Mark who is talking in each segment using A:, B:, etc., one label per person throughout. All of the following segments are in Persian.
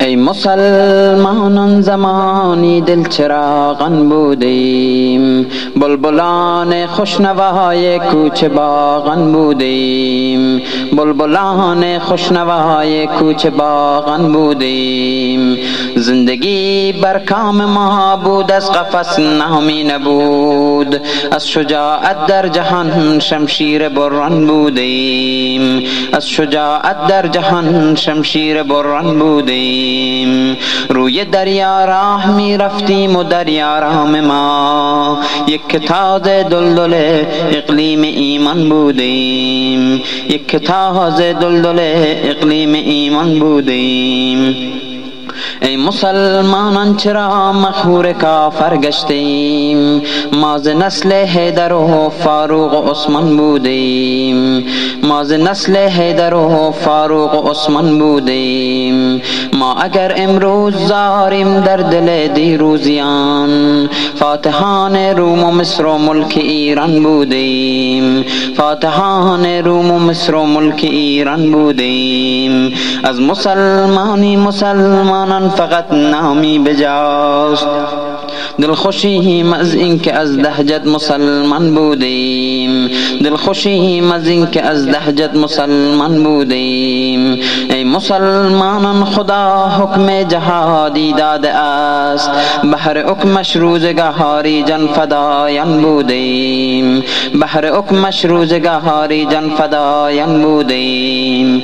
A: ای مسلمانان زمانی دل چراغان بودیم؟ بلبلان خوشنوای کوچه باغان بودیم. بلبلان خوشنوای کوچه باغان بودیم. زندگی بر کام ما بود از قفس نامی نبود. از شجاعت در جهان شمشیر بران بودیم. از شجاعت در جهان شمشیر بران بودیم. روی دریا راه می رفتیم و دریا رام ما. یک تاز دلدل اقلیم ایمان بودیم. یک تاز دلدل اقلیم ایمان بودیم. ای مسلمانان چرا مخور کافر گشتیم؟ ما ز نسل حیدر و فاروق و عثمان بودیم. ما ز نسل حیدر و فاروق و عثمان بودیم. ما اگر امروز زاریم در دل دیروزیان فاتحان روم و مصر و ملک ایران بودیم. فاتحان روم و مصر و ملک ایران بودیم. از مسلمانی مسلمانان فقط نامی بجاست. دل خوشیم از اینکه از دهجت مسلمان بودیم. دل خوشیم از اینکه از دهجت مسلمان بودیم. ای مسلمانان خدا حکم جهادی داده است. بهر حکمش روزگاری جان فدایان بودیم. بهر حکمش روزگاری جان فدایان بودیم.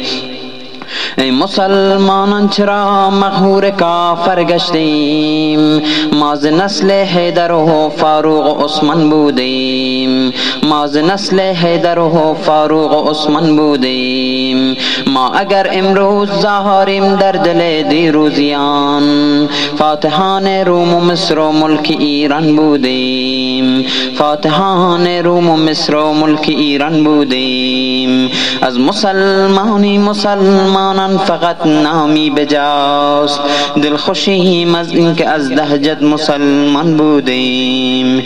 A: ای مسلمانان چرا مغهور کافر گشتیم. ما ز نسل حیدر و فاروق و عثمان بودیم. ما ز نسل حیدر و فاروق و عثمان بودیم. ما اگر امروز زهاریم در دل دیروزیان فاتحان روم و مصر و ملک ایران بودیم. فاتحان روم و مصر و ملک ایران بودیم. از مسلمانی مسلمانان فقط نامی بجاست. دل خوشیم از اینکه از دهجت مسلمان بودیم.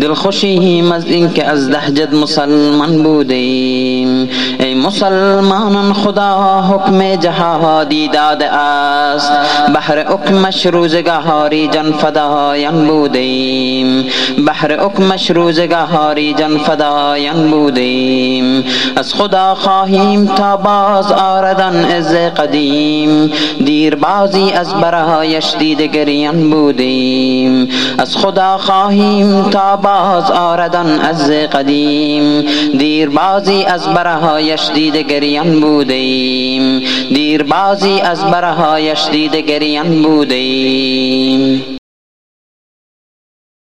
A: دل خوشیم از اینکه از دهجت مسلمان بودیم. ای مسلمانان خدا حکم جهادی داده است. بهر حکمش روزگاری جان فدایان بودیم. بهر حکمش روزگاری جان فدایان بودیم. از خدا خواهیم تا باز آردن از قدیم. دیر بازی از برایش دیده گریان بودیم. از خدا خواهیم تا باز آردان از قدیم. دیر بازی از برهایش دیده گریان بودیم. دیر بازی از برهایش دیده گریان بودیم.